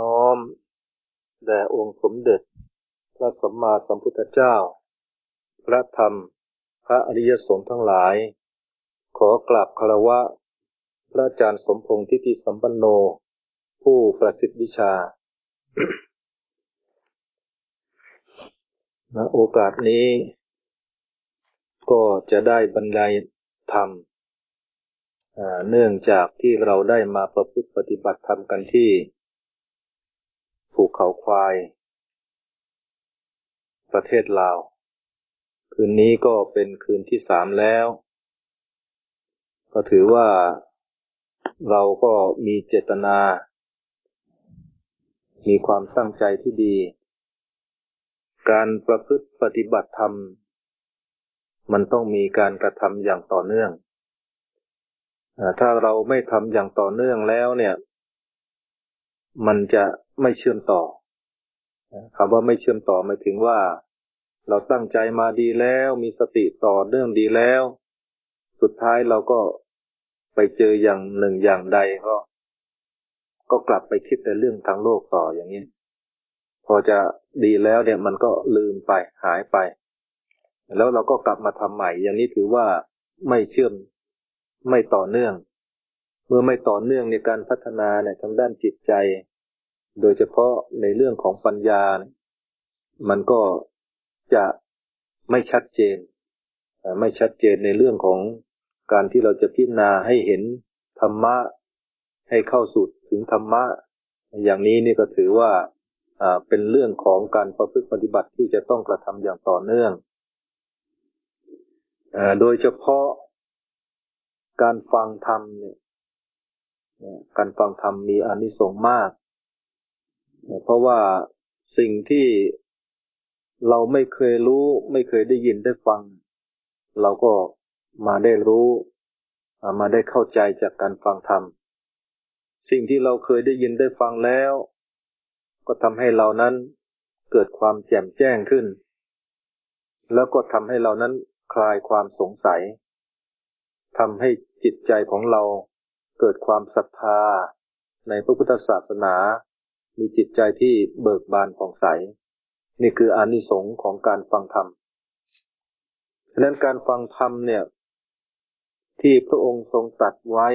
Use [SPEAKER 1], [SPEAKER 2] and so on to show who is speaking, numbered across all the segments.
[SPEAKER 1] น้อม แด่องค์สมเด็จ พระสัมมาสัมพุทธเจ้า พระธรรม พระอริยสงฆ์ทั้งหลาย ขอกราบคารวะ พระอาจารย์สมพงษ์ทิติสัมปันโน ผู้ประสิทธิวิชาณโอกาสนี้ ก็จะได้บรรยายธรรมเนื่องจากที่เราได้มาประพฤติปฏิบัติธรรมกันที่ ภูเขาควาย ประเทศลาว คืนนี้ก็เป็นคืนที่สามแล้ว ก็ถือว่าเราก็มีเจตนา มีความตั้งใจที่ดี การประพฤติปฏิบัติธรรม มันต้องมีการกระทำอย่างต่อเนื่องถ้าเราไม่ทำอย่างต่อเนื่องแล้วเนี่ย มันจะ ไม่เชื่อมต่อคำว่าไม่เชื่อมต่อหมายถึงว่า เราตั้งใจมาดีแล้วมีสติต่อเนื่องดีแล้ว สุดท้ายเราก็ไปเจออย่างหนึ่งอย่างใดก็ ก็กลับไปคิดแต่เรื่องทางโลกต่ออย่างนี้ พอจะดีแล้วเนี่ยมันก็ลืมไปหายไป แล้วเราก็กลับมาทำใหม่ อย่างนี้ถือว่าไม่เชื่อมไม่ต่อเนื่อง เมื่อไม่ต่อเนื่องในการพัฒนาเนี่ยทางด้านจิตใจ โดยเฉพาะในเรื่องของปัญญา มันก็จะไม่ชัดเจน ไม่ชัดเจนในเรื่องของการที่เราจะพิจารณาให้เห็นธรรมะ ให้เข้าสู่ถึงธรรมะ อย่างนี้นี่ก็ถือว่าเป็นเรื่องของการประพฤติปฏิบัติที่จะต้องกระทำอย่างต่อเนื่อง โดยเฉพาะการฟังธรรมเนี่ยการฟังธรรมมีอานิสงส์มาก เพราะว่าสิ่งที่เราไม่เคยรู้ ไม่เคยได้ยินได้ฟัง เราก็มาได้รู้มาได้เข้าใจจากการฟังธรรม สิ่งที่เราเคยได้ยินได้ฟังแล้ว ก็ทำให้เรานั้นเกิดความแจ่มแจ้งขึ้น แล้วก็ทำให้เรานั้นคลายความสงสัยทำให้จิตใจของเราเกิดความศรัทธาในพระพุทธศาสนา มีจิตใจที่เบิกบานผ่องใส นี่คืออานิสงส์ของการฟังธรรมฉะนั้นการฟังธรรมเนี่ย ที่พระองค์ทรงตัดไว้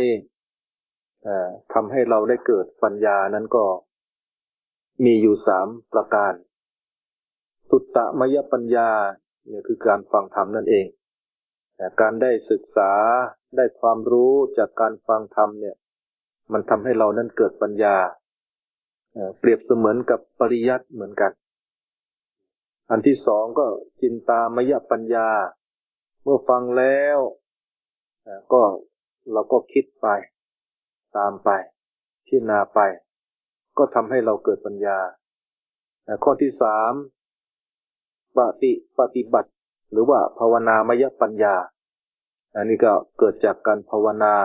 [SPEAKER 1] ทำให้เราได้เกิดปัญญานั้นก็มีอยู่สามประการ สุตตะมยปัญญาเนี่ยคือการฟังธรรมนั่นเอง การได้ศึกษาได้ความรู้จากการฟังธรรมเนี่ย มันทำให้เรานั้นเกิดปัญญา เปรียบเสมือนกับปริยัติเหมือนกัน อันที่สองก็จินตามยปัญญา เมื่อฟังแล้วก็เราก็คิดไป ตามไปพิจารณาไป ก็ทำให้เราเกิดปัญญา ข้อที่สามปฏิปฏิบัติ หรือว่าภาวนามยปัญญา อันนี้ก็เกิดจากการภาวนา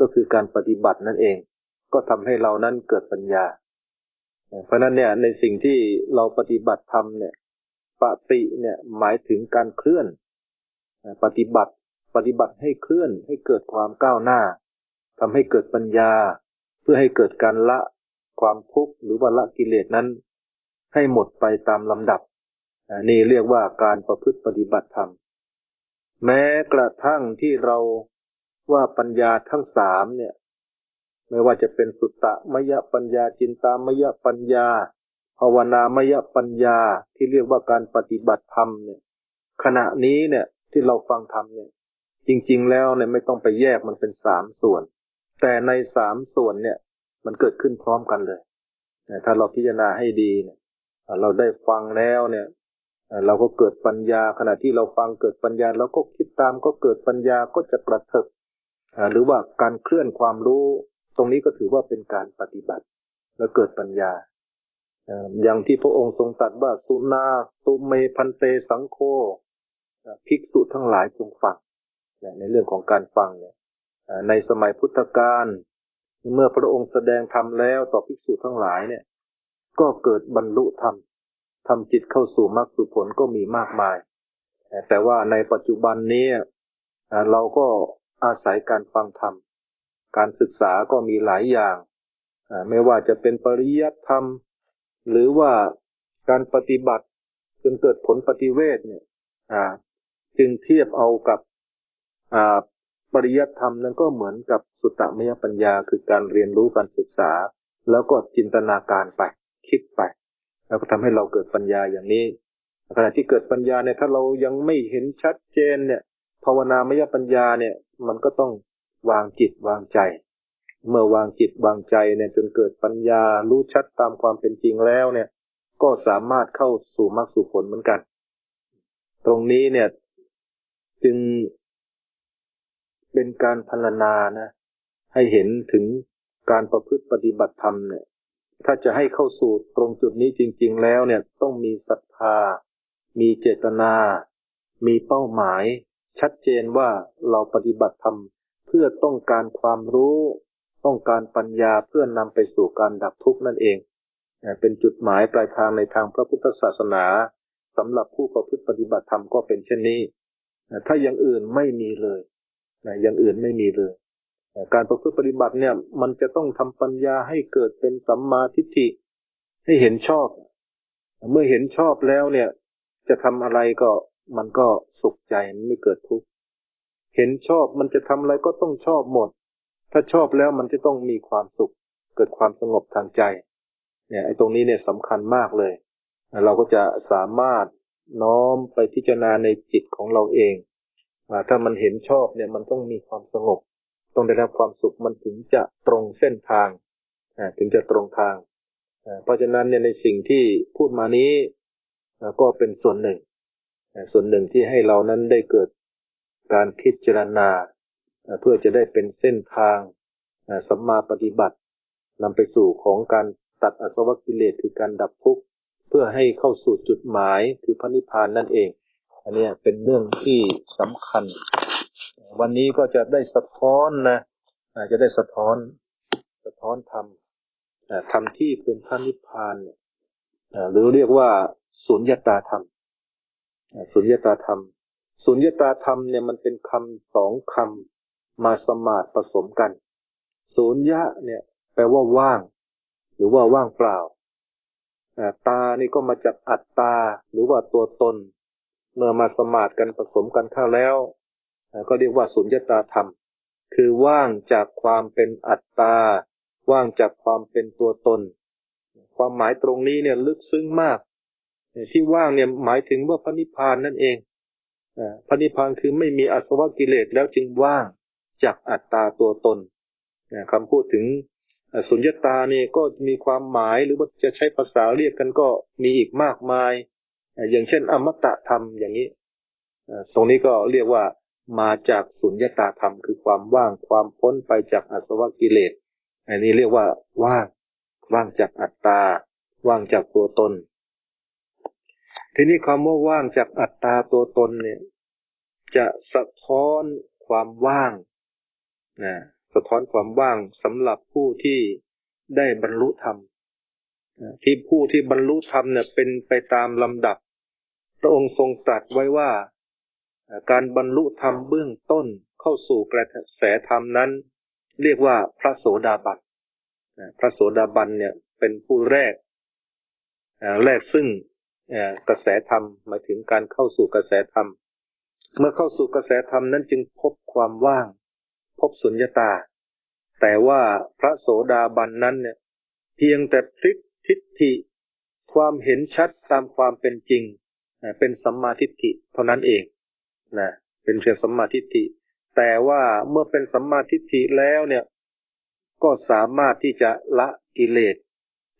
[SPEAKER 1] ก็คือการปฏิบัตินั่นเอง ก็ทำให้เรานั้นเกิดปัญญา เพราะนั้นเนี่ยในสิ่งที่เราปฏิบัติทำเนี่ยปฏิเนี่ยหมายถึงการเคลื่อน ปฏิบัติปฏิบัติให้เคลื่อนให้เกิดความก้าวหน้าทำให้เกิดปัญญา เพื่อให้เกิดการละความทุกข์หรือว่าละกิเลสนั้น ให้หมดไปตามลำดับนี่เรียกว่าการประพฤติปฏิบัติธรรมแม้กระทั่งที่เราว่าปัญญาทั้งสามเนี่ย ไม่ว่าจะเป็นสุตตะมยปัญญาจินตามยปัญญาภาวนามยปัญญาที่เรียกว่าการปฏิบัติธรรมเนี่ย ขณะนี้เนี่ยที่เราฟังธรรมเนี่ย จริง ๆ แล้วเนี่ยไม่ต้องไปแยกมันเป็นสามส่วน แต่ในสามส่วนเนี่ย มันเกิดขึ้นพร้อมกันเลยถ้าเราพิจารณาให้ดีเนี่ยเราได้ฟังแล้วเนี่ยเราก็เกิดปัญญาขณะที่เราฟังเกิดปัญญาเราก็คิดตามก็เกิดปัญญาก็จะกระเถิบหรือว่าการเคลื่อนความรู้ ตรงนี้ก็ถือว่าเป็นการปฏิบัติแล้วเกิดปัญญา อย่างที่พระองค์ทรงตรัสว่าสุนาตุเมพันเตสังโฆภิกษุทั้งหลายจงฟังในเรื่องของการฟังเนี่ยในสมัยพุทธกาลเมื่อพระองค์แสดงธรรมแล้วต่อภิกษุทั้งหลายเนี่ย ก็เกิดบรรลุธรรมทำจิตเข้าสู่มรรคสุผลก็มีมากมาย แต่ว่าในปัจจุบันนี้เราก็อาศัยการฟังธรรม การศึกษาก็มีหลายอย่าง ไม่ว่าจะเป็นปริยัติธรรม หรือว่าการปฏิบัติจนเกิดผลปฏิเวทเนี่ยจึงเทียบเอากับปริยัติธรรมนั้นก็เหมือนกับสุตตมยปัญญา คือการเรียนรู้การศึกษา แล้วก็จินตนาการไป คิดไป แล้วก็ทำให้เราเกิดปัญญาอย่างนี้ขณะที่เกิดปัญญาเนี่ยถ้าเรายังไม่เห็นชัดเจนเนี่ย ภาวนามยปัญญาเนี่ย มันก็ต้อง วางจิตวางใจ เมื่อวางจิตวางใจเนี่ยจนเกิดปัญญารู้ชัดตามความเป็นจริงแล้วเนี่ย ก็สามารถเข้าสู่มรรคสู่ผลเหมือนกัน ตรงนี้เนี่ย จึงเป็นการพรรณนานะ ให้เห็นถึงการประพฤติปฏิบัติธรรมเนี่ย ถ้าจะให้เข้าสู่ตรงจุดนี้จริง ๆ แล้วเนี่ยต้องมีศรัทธา มีเจตนา มีเป้าหมาย ชัดเจนว่าเราปฏิบัติธรรม เพื่อต้องการความรู้ ต้องการปัญญาเพื่อนำไปสู่การดับทุกข์นั่นเอง เป็นจุดหมายปลายทางในทางพระพุทธศาสนาสำหรับผู้ประพฤติปฏิบัติธรรมก็เป็นเช่นนี้ ถ้าอย่างอื่นไม่มีเลยอย่างอื่นไม่มีเลย การประพฤติปฏิบัติเนี่ย มันจะต้องทำปัญญาให้เกิดเป็นสัมมาทิฏฐิ ให้เห็นชอบ เมื่อเห็นชอบแล้วเนี่ย จะทำอะไรก็มันก็สุขใจไม่เกิดทุกข์ เห็นชอบมันจะทำอะไรก็ต้องชอบหมด ถ้าชอบแล้วมันจะต้องมีความสุข เกิดความสงบทางใจ เนี่ยไอ้ตรงนี้เนี่ยสำคัญมากเลย เราก็จะสามารถน้อมไปพิจารณาในจิตของเราเองถ้ามันเห็นชอบเนี่ยมันต้องมีความสงบ ต้องได้รับความสุขมันถึงจะตรงเส้นทางถึงจะตรงทาง เพราะฉะนั้นเนี่ยในสิ่งที่พูดมานี้ก็เป็นส่วนหนึ่ง ส่วนหนึ่งที่ให้เรานั้นได้เกิด การพิจารณา เพื่อจะได้เป็นเส้นทางสัมมาปฏิบัตินำไปสู่ของการตัดอสวกิเลสคือการดับทุกข์เพื่อให้เข้าสู่จุดหมายคือพระนิพพานนั่นเอง อันนี้เป็นเรื่องที่สำคัญ วันนี้ก็จะได้สะท้อนนะจะได้สะท้อนสะท้อนธรรมธรรมที่เป็นพระนิพพานหรือเรียกว่าสุญญตาธรรมสุญญตาธรรม สุญญตาธรรมเนี่ยมันเป็นคำสองคำมาสมาธิผสมกัน สุญญะเนี่ย แปลว่าว่าง หรือว่าว่างเปล่า ตานี่ก็มาจากอัตตา หรือว่าตัวตน เมื่อมาสมาธิกันผสมกันเข้าแล้ว ก็เรียกว่าสุญญตาธรรม คือว่างจากความเป็นอัตตา ว่างจากความเป็นตัวตน ความหมายตรงนี้เนี่ยลึกซึ้งมาก ที่ว่างเนี่ยหมายถึงว่าพระนิพพานนั่นเอง พระนิพพานคือไม่มีอสวกิเลสแล้วจึงว่างจากอัตตาตัวตนคำพูดถึงสุญญตาเนี่ยก็มีความหมายหรือว่าจะใช้ภาษาเรียกกันก็มีอีกมากมาย อย่างเช่น อมตะธรรมอย่างนี้ตรงนี้ก็เรียกว่ามาจากสุญญตาธรรม คือความว่างความพ้นไปจากอสวกิเลส อันนี้เรียกว่าว่าง ว่างจากอัตตา ว่างจากตัวตน ทีนี้คำว่าว่างจากอัตตาตัวตนเนี่ย จะสะท้อนความว่างนะสะท้อนความว่างสำหรับผู้ที่ได้บรรลุธรรมที่ผู้ที่บรรลุธรรมเนี่ยเป็นไปตามลำดับ พระองค์ทรงตรัสไว้ว่า การบรรลุธรรมเบื้องต้นเข้าสู่กระแสธรรมนั้น เรียกว่าพระโสดาบันพระโสดาบันเนี่ยเป็นผู้แรกแรกซึ่ง กระแสธรรมหมายถึงการเข้าสู่กระแสธรรม เมื่อเข้าสู่กระแสธรรมนั้นจึงพบความว่าง พบสุญญตา แต่ว่าพระโสดาบันนั้นเนี่ย เพียงแต่พลิกทิฏฐิความเห็นชัดตามความเป็นจริงเป็นสัมมาทิฏฐิเท่านั้นเองนะเป็นเพียงสัมมาทิฏฐิ แต่ว่าเมื่อเป็นสัมมาทิฏฐิแล้วเนี่ย ก็สามารถที่จะละกิเลส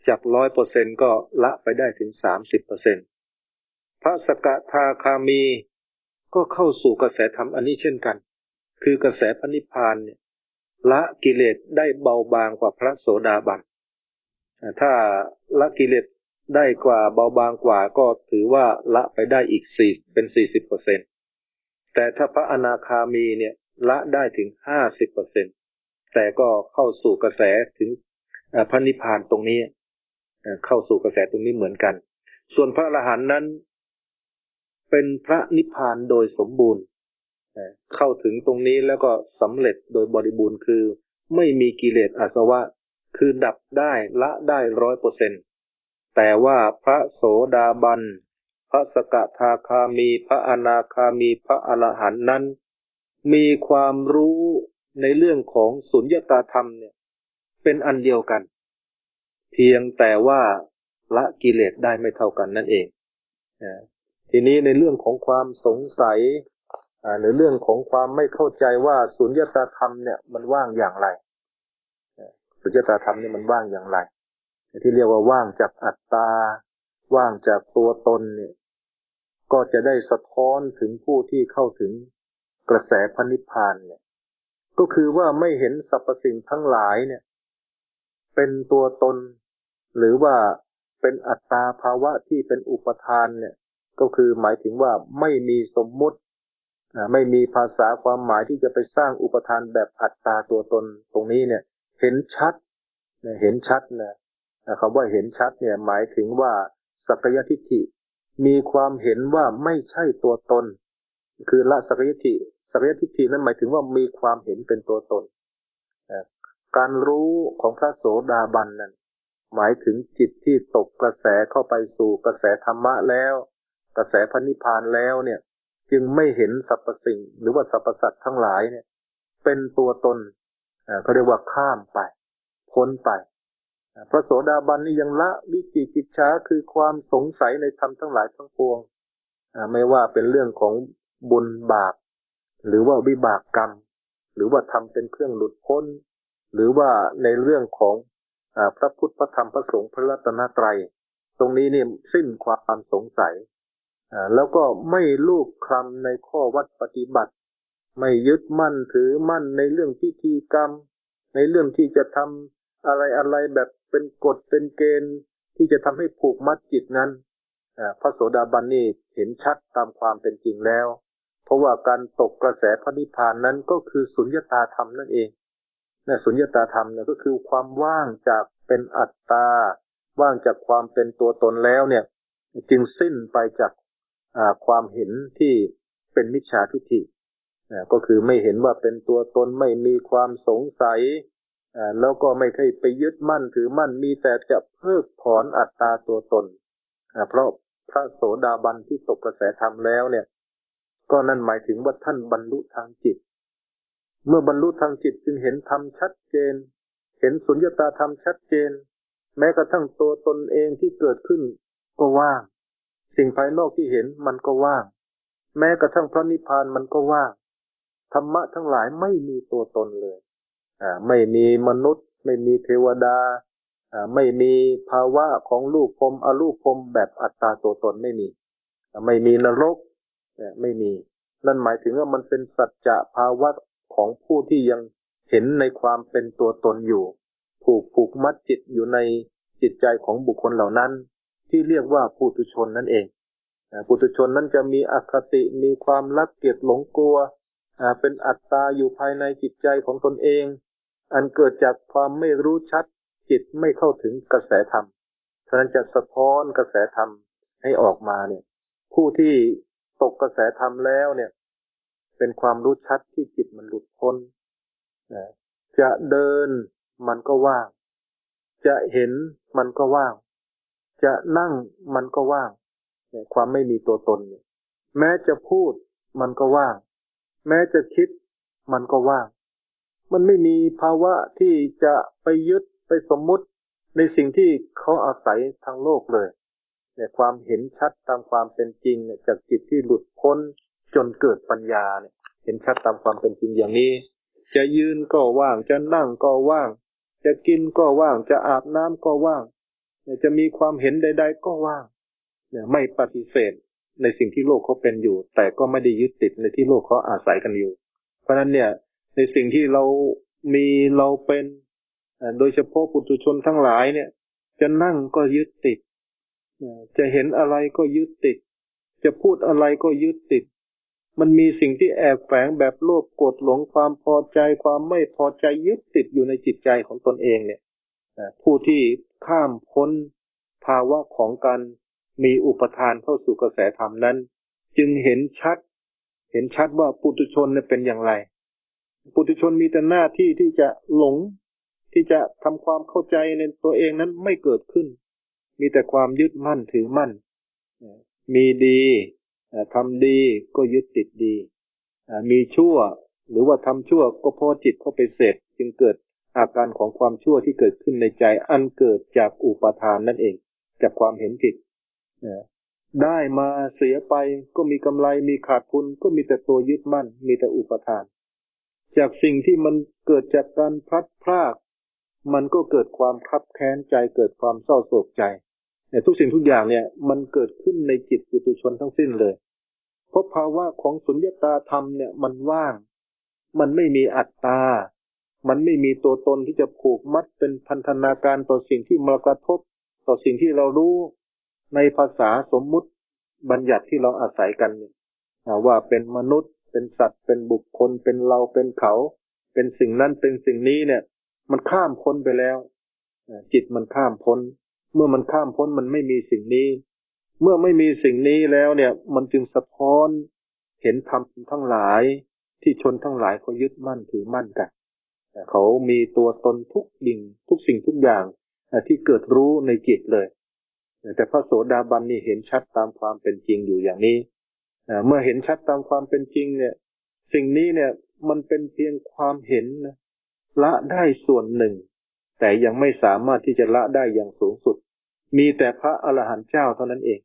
[SPEAKER 1] จากร้อยเปอร์เซ็นก็ละไปได้ถึงสามสิบเปอร์เซ็นพระสกทาคามีก็เข้าสู่กระแสธรรมอันนี้เช่นกัน คือกระแสพระนิพพานเนี่ยละกิเลสได้เบาบางกว่าพระโสดาบัน ถ้าละกิเลสได้กว่าเบาบางกว่าก็ถือว่าละไปได้อีกสี่เป็นสี่สิบเปอร์เซ็นตแต่ถ้าพระอนาคามีเนี่ยละได้ถึงห้าสิบเปอร์เซ็นตแต่ก็เข้าสู่กระแสถึงพระนิพพานตรงนี้ เข้าสู่กระแสตรงนี้เหมือนกัน ส่วนพระอรหันต์นั้น เป็นพระนิพพานโดยสมบูรณ์เข้าถึงตรงนี้แล้วก็สำเร็จโดยบริบูรณ์คือ ไม่มีกิเลสอาสวะ คือดับได้ละได้ร้อยเปอร์เซ็นแต่ว่าพระโสดาบัน พระสกทาคามี พระอนาคามี พระอรหันต์นั้น มีความรู้ในเรื่องของสุญญตาธรรมเนี่ย เป็นอันเดียวกัน พียงแต่ว่าละกิเลสได้ไม่เท่ากันนั่นเองทีนี้ในเรื่องของความสงสัยในเรื่องของความไม่เข้าใจว่าสุญญตาธรรมเนี่ยมันว่างอย่างไรสุญญตาธรรมเนี่ยมันว่างอย่างไร ที่เรียกว่าว่างจากอัตตา ว่างจากตัวตนเนี่ย ก็จะได้สะท้อนถึงผู้ที่เข้าถึงกระแสพันิพานเนี่ย ก็คือว่าไม่เห็นสรรพสิ่งทั้งหลายเนี่ย เป็นตัวตน หรือว่าเป็นอัตตาภาวะที่เป็นอุปทานเนี่ย ก็คือหมายถึงว่าไม่มีสมมุติไม่มีภาษาความหมายที่จะไปสร้างอุปทานแบบอัตตาตัวตนตรงนี้เนี่ย เห็นชัดเห็นชัดนะคำว่าเห็นชัดเนี่ย หมายถึงว่าสักยทิฏฐิมีความเห็นว่าไม่ใช่ตัวตน คือละสักยทิฏฐิสักยทิฏฐินั้นหมายถึงว่ามีความเห็นเป็นตัวตนการรู้ของพระโสดาบันนั้น หมายถึงจิตที่ตกกระแสเข้าไปสู่กระแสธรรมะแล้ว กระแสพันิพานแล้วเนี่ย จึงไม่เห็นสรรพสิ่ง หรือว่าสรรพสัตว์ทั้งหลายเนี่ย เป็นตัวตนเขาเรียกว่าข้ามไป พ้นไป พระโสดาบันนี่ยังละวิจิกิจฉาคือความสงสัยในธรรมทั้งหลายทั้งปวงไม่ว่าเป็นเรื่องของบุญบาปหรือว่าวิบากกรรม หรือว่าทำเป็นเครื่องหลุดพ้น หรือว่าในเรื่องของ พระพุทธพระธรรมพระสงฆ์พระรัตนตรัย ตรงนี้เนี่ยสิ้นความสงสัยแล้วก็ไม่ลูกคลำในข้อวัดปฏิบัติ ไม่ยึดมั่นถือมั่นในเรื่องพิธีกรรม ในเรื่องที่จะทำอะไรอะไรแบบเป็นกฎเป็นเกณฑ์ ที่จะทำให้ผูกมัดจิตนั้นพระโสดาบันนี่เห็นชัดตามความเป็นจริงแล้ว เพราะว่าการตกกระแสพระนิพพานนั้นก็คือสุญญตาธรรมนั่นเอง นะสุญญตาธรรมเนี่ยก็คือความว่างจากเป็นอัตตา ว่างจากความเป็นตัวตนแล้วเนี่ย จึงสิ้นไปจากความเห็นที่เป็นมิจฉาทิฏฐิก็คือไม่เห็นว่าเป็นตัวตนไม่มีความสงสัยแล้วก็ไม่เคยไปยึดมั่นถือมั่นมีแต่จะเพิกถอนอัตตาตัวตนเพราะพระโสดาบันที่ตกกระแสธรรมแล้วเนี่ย ก็นั่นหมายถึงว่าท่านบรรลุทางจิต เมื่อบรรลุทางจิตจึงเห็นธรรมชัดเจน เห็นสุญญตาธรรมชัดเจน แม้กระทั่งตัวตนเองที่เกิดขึ้น ก็ว่าง สิ่งภายนอกที่เห็นมันก็ว่าง แม้กระทั่งพระนิพพานมันก็ว่าง ธรรมะทั้งหลายไม่มีตัวตนเลยไม่มีมนุษย์ ไม่มีเทวดาไม่มีภาวะของลูกพรมอรูปพรมแบบอัตตาตัวตนไม่มี ไม่มีนรก ไม่มี นั่นหมายถึงว่ามันเป็นสัจจะภาวะ ของผู้ที่ยังเห็นในความเป็นตัวตนอยู่ ผูกผูกมัดจิตอยู่ในจิตใจของบุคคลเหล่านั้น ที่เรียกว่าปุถุชนนั่นเองปุถุชนนั้นจะมีอคติมีความรักเกียดหลงกลัวเป็นอัตตาอยู่ภายในจิตใจของตนเอง อันเกิดจากความไม่รู้ชัด จิตไม่เข้าถึงกระแสธรรมฉะนั้นจะสะท้อนกระแสธรรมให้ออกมาเนี่ย ผู้ที่ตกกระแสธรรมแล้วเนี่ย เป็นความรู้ชัดที่จิตมันหลุดพ้นจะเดินมันก็ว่าง จะเห็นมันก็ว่าง จะนั่งมันก็ว่างความไม่มีตัวตนเนี่ยแม้จะพูดมันก็ว่าง แม้จะคิดมันก็ว่าง มันไม่มีภาวะที่จะไปยึดไปสมมุติในสิ่งที่เขาอาศัยทางโลกเลยเนี่ยความเห็นชัดตามความเป็นจริงเนี่ยจากจิตที่หลุดพ้น จนเกิดปัญญาเนี่ยเห็นชัดตามความเป็นจริงอย่างนี้ จะยืนก็ว่าง จะนั่งก็ว่าง จะกินก็ว่าง จะอาบน้ำก็ว่าง จะมีความเห็นใด ๆ ก็ว่าง เนี่ยไม่ปฏิเสธในสิ่งที่โลกเขาเป็นอยู่ แต่ก็ไม่ได้ยึดติดในที่โลกเขาอาศัยกันอยู่ เพราะนั้นเนี่ย ในสิ่งที่เรามีเราเป็นโดยเฉพาะปุถุชนทั้งหลายเนี่ย จะนั่งก็ยึดติดจะเห็นอะไรก็ยึดติด จะพูดอะไรก็ยึดติด มันมีสิ่งที่แอบแฝงแบบโลภโกรธหลงความพอใจความไม่พอใจยึดติดอยู่ในจิตใจของตนเองเนี่ยผู้ที่ข้ามพ้นภาวะของการมีอุปทานเข้าสู่กระแสธรรมนั้น จึงเห็นชัด เห็นชัดว่าปุถุชนเนี่ยเป็นอย่างไร ปุถุชนมีแต่หน้าที่ที่จะหลง ที่จะทำความเข้าใจในตัวเองนั้นไม่เกิดขึ้น มีแต่ความยึดมั่นถือมั่น มีดี ทำดีก็ยึดติดดี มีชั่ว หรือว่าทำชั่วก็พอจิตเข้าไปเสร็จ จึงเกิดอาการของความชั่วที่เกิดขึ้นในใจ อันเกิดจากอุปทานนั่นเอง จากความเห็นผิดได้มาเสียไปก็มีกำไรมีขาดทุนก็มีแต่ตัวยึดมั่น มีแต่อุปทาน จากสิ่งที่มันเกิดจากการพลัดพราก มันก็เกิดความคับแค้นใจเกิดความเศร้าโศกใจ ทุกสิ่งทุกอย่างเนี่ย มันเกิดขึ้นในจิตปุถุชนทั้งสิ้นเลย เพราะภาวะของสุญญตาธรรมเนี่ยมันว่าง มันไม่มีอัตตา มันไม่มีตัวตนที่จะผูกมัดเป็นพันธนาการต่อสิ่งที่มากระทบ ต่อสิ่งที่เรารู้ในภาษาสมมุติบัญญัติที่เราอาศัยกันเนี่ยว่าเป็นมนุษย์ เป็นสัตว์ เป็นบุคคล เป็นเรา เป็นเขา เป็นสิ่งนั้น เป็นสิ่งนี้เนี่ย มันข้ามพ้นไปแล้ว จิตมันข้ามพ้น เมื่อมันข้ามพ้นมันไม่มีสิ่งนี้ เมื่อไม่มีสิ่งนี้แล้วเนี่ย มันจึงสะท้อนเห็นธรรมทั้งหลายที่ชนทั้งหลายเขายึดมั่นถือมั่นกันเขามีตัวตนทุกดิ่งทุกสิ่งทุกอย่างที่เกิดรู้ในจิตเลย แต่พระโสดาบันนี่เห็นชัดตามความเป็นจริงอยู่อย่างนี้เมื่อเห็นชัดตามความเป็นจริงเนี่ย สิ่งนี้เนี่ยมันเป็นเพียงความเห็นละได้ส่วนหนึ่ง แต่ยังไม่สามารถที่จะละได้อย่างสูงสุด มีแต่พระอรหันต์เจ้าเท่านั้นเอง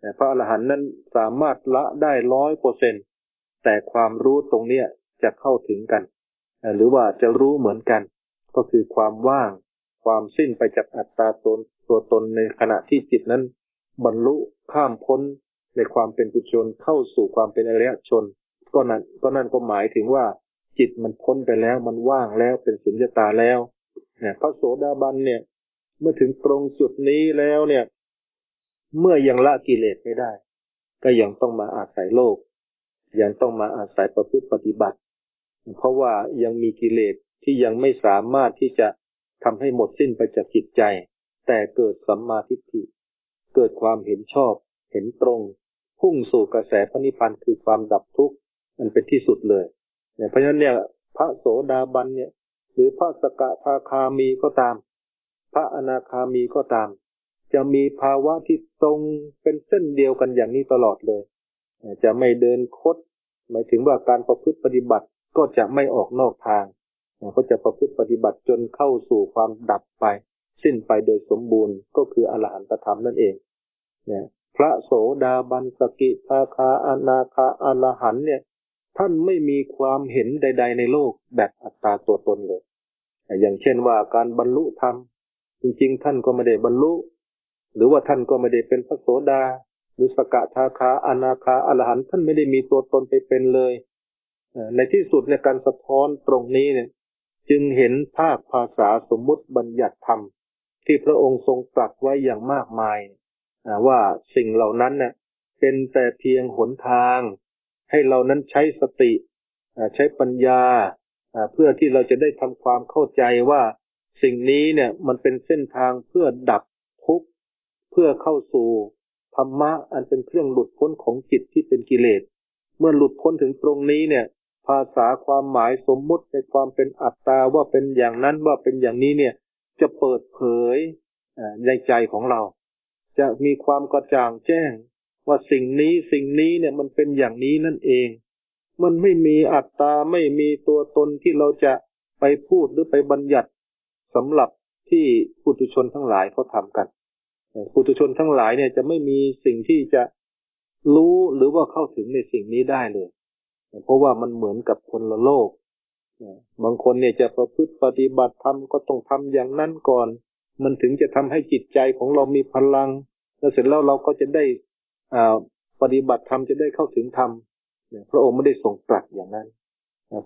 [SPEAKER 1] แต่พระอรหันต์นั้นสามารถละได้ร้อยเปอร์เซ็นแต่ความรู้ตรงเนี้ยจะเข้าถึงกัน หรือว่าจะรู้เหมือนกัน ก็คือความว่าง ความสิ้นไปจากอัตตาตนตัวตนในขณะที่จิตนั้น บรรลุข้ามพ้นในความเป็นกุศลเข้าสู่ความเป็นอริยชน ก็นั้นก็นั่นก็หมายถึงว่า จิตมันพ้นไปแล้วมันว่างแล้วเป็นสุญญตาแล้วเนี่ยพระโสดาบันเนี่ย เมื่อถึงตรงจุดนี้แล้วเนี่ย เมื่อยังละกิเลสไม่ได้ ก็ยังต้องมาอาศัยโลก ยังต้องมาอาศัยประพฤติปฏิบัติ เพราะว่ายังมีกิเลสที่ยังไม่สามารถที่จะทำให้หมดสิ้นไปจากจิตใจ แต่เกิดสัมมาทิฏฐิ เกิดความเห็นชอบ เห็นตรง พุ่งสู่กระแสพระนิพพานคือความดับทุกข์มันเป็นที่สุดเลยเนี่ยเพราะฉะนั้นเนี่ยพระโสดาบันเนี่ย หรือพระสกทาคามีก็ตาม พระอนาคามีก็ตาม จะมีภาวะที่ตรงเป็นเส้นเดียวกันอย่างนี้ตลอดเลย จะไม่เดินคด หมายถึงว่าการประพฤติปฏิบัติก็จะไม่ออกนอกทางก็จะประพฤติปฏิบัติจนเข้าสู่ความดับไป สิ้นไปโดยสมบูรณ์ก็คืออรหันตธรรมนั่นเองเนี่ยพระโสดาบันสกิทาคาอนาคาอรหันเนี่ยท่านไม่มีความเห็นใด ๆ ในโลกแบบอัตตาตัวตนเลย อย่างเช่นว่าการบรรลุธรรม จริงๆ ท่านก็ไม่ได้บรรลุ หรือว่าท่านก็ไม่ได้เป็นพระโสดา หรือสกทาคาอนาคาอรหันท่านไม่ได้มีตัวตนไปเป็นเลยในที่สุดในการสะท้อนตรงนี้เนี่ย จึงเห็นภาคภาษาสมมุติบัญญัติธรรม ที่พระองค์ทรงตรัสไว้อย่างมากมายว่าสิ่งเหล่านั้นเน่ยเป็นแต่เพียงหนทาง ให้เรานั้นใช้สติใช้ปัญญาเพื่อที่เราจะได้ทำความเข้าใจว่า สิ่งนี้เนี่ยมันเป็นเส้นทางเพื่อดับทุกข์เพื่อเข้าสู่ธรรมะอันเป็นเครื่องหลุดพ้นของจิตที่เป็นกิเลส เมื่อหลุดพ้นถึงตรงนี้เนี่ย ภาษาความหมายสมมุติในความเป็นอัตตาว่าเป็นอย่างนั้นว่าเป็นอย่างนี้เนี่ย จะเปิดเผยในใจของเรา จะมีความกระจ่างแจ้ง ว่าสิ่งนี้สิ่งนี้เนี่ยมันเป็นอย่างนี้นั่นเอง มันไม่มีอัตตาไม่มีตัวตนที่เราจะไปพูดหรือไปบัญญัติ สำหรับที่ปุถุชนทั้งหลายเขาทำกันปุถุชนทั้งหลายเนี่ยจะไม่มีสิ่งที่จะรู้หรือว่าเข้าถึงในสิ่งนี้ได้เลย เพราะว่ามันเหมือนกับคนละโลก บางคนเนี่ยจะประพฤติปฏิบัติธรรมก็ต้องทำอย่างนั้นก่อน มันถึงจะทำให้จิตใจของเรามีพลัง แล้วเสร็จแล้วเราก็จะได้ปฏิบัติธรรมจะได้เข้าถึงธรรม พระองค์ไม่ได้ทรงตรัสอย่างนั้น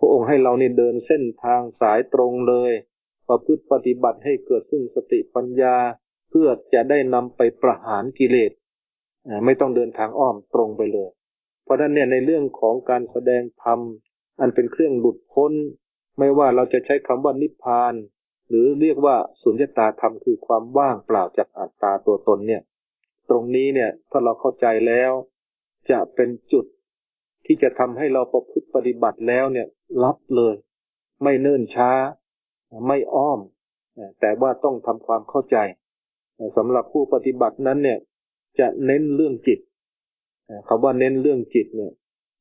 [SPEAKER 1] พระองค์ให้เราเนี่ยเดินเส้นทางสายตรงเลย ประพฤติปฏิบัติให้เกิดซึ่งสติปัญญา เพื่อจะได้นำไปประหารกิเลสไม่ต้องเดินทางอ้อมตรงไปเลย เพราะฉะนั้นเนี่ยในเรื่องของการแสดงธรรมอันเป็นเครื่องหลุดพ้น ไม่ว่าเราจะใช้คำว่านิพพาน หรือเรียกว่าสุญญตาธรรมคือความว่างเปล่าจากอัตตาตัวตนเนี่ย ตรงนี้เนี่ยถ้าเราเข้าใจแล้ว จะเป็นจุดที่จะทำให้เราประพฤติปฏิบัติแล้วเนี่ยรับเลย ไม่เนิ่นช้า ไม่อ้อม แต่ว่าต้องทำความเข้าใจสำหรับผู้ปฏิบัตินั้นเนี่ย จะเน้นเรื่องจิตคำว่าเน้นเรื่องจิตเนี่ย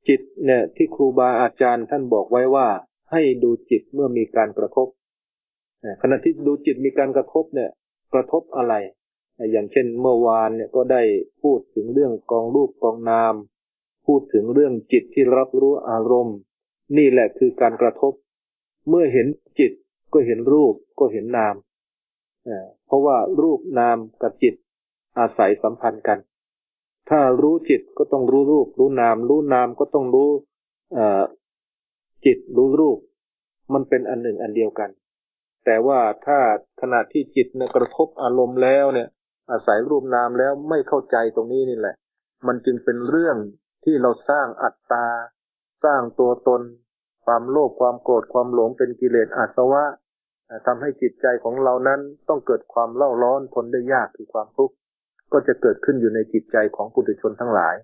[SPEAKER 1] จิตเนี่ยที่ครูบาอาจารย์ท่านบอกไว้ว่า ให้ดูจิตเมื่อมีการกระทบขณะที่ดูจิตมีการกระทบเนี่ย กระทบอะไร อย่างเช่นเมื่อวานเนี่ยก็ได้พูดถึงเรื่องกองรูปกองนาม พูดถึงเรื่องจิตที่รับรู้อารมณ์ นี่แหละคือการกระทบ เมื่อเห็นจิต ก็เห็นรูปก็เห็นนามเพราะว่ารูปนามกับจิตอาศัยสัมพันธ์กัน ถ้ารู้จิตก็ต้องรู้รูป รู้นาม รู้นามก็ต้องรู้จิตรู้รูป มันเป็นอันหนึ่งอันเดียวกัน แต่ว่าถ้าขณะที่จิตเนี่ยกระทบอารมณ์แล้วเนี่ย อาศัยรูปนามแล้วไม่เข้าใจตรงนี้นี่แหละ มันจึงเป็นเรื่องที่เราสร้างอัตตา สร้างตัวตน ความโลภความโกรธความหลงเป็นกิเลสอาสวะ ทำให้จิตใจของเรานั้นต้องเกิดความเล่าร้อนทนได้ยากคือความทุกข์ก็จะเกิดขึ้นอยู่ในจิตใจของปุถุชนทั้งหลาย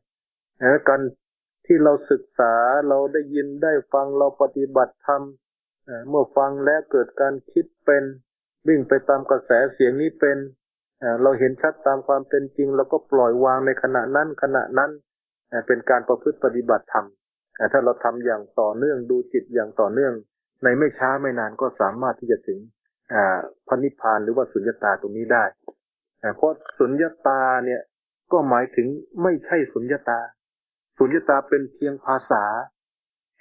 [SPEAKER 1] การที่เราศึกษาเราได้ยินได้ฟังเราปฏิบัติธรรมเมื่อฟังแล้วเกิดการคิดเป็นวิ่งไปตามกระแสเสียงนี้เป็นเราเห็นชัดตามความเป็นจริงเราก็ปล่อยวางในขณะนั้นขณะนั้นเป็นการประพฤติปฏิบัติธรรมถ้าเราทำอย่างต่อเนื่องดูจิตอย่างต่อเนื่อง ในไม่ช้าไม่นานก็สามารถที่จะถึงพระนิพพานหรือว่าสุญญตาตรงนี้ได้เพราะสุญญตาเนี่ยก็หมายถึงไม่ใช่สุญญตา สุญญตาเป็นเพียงภาษา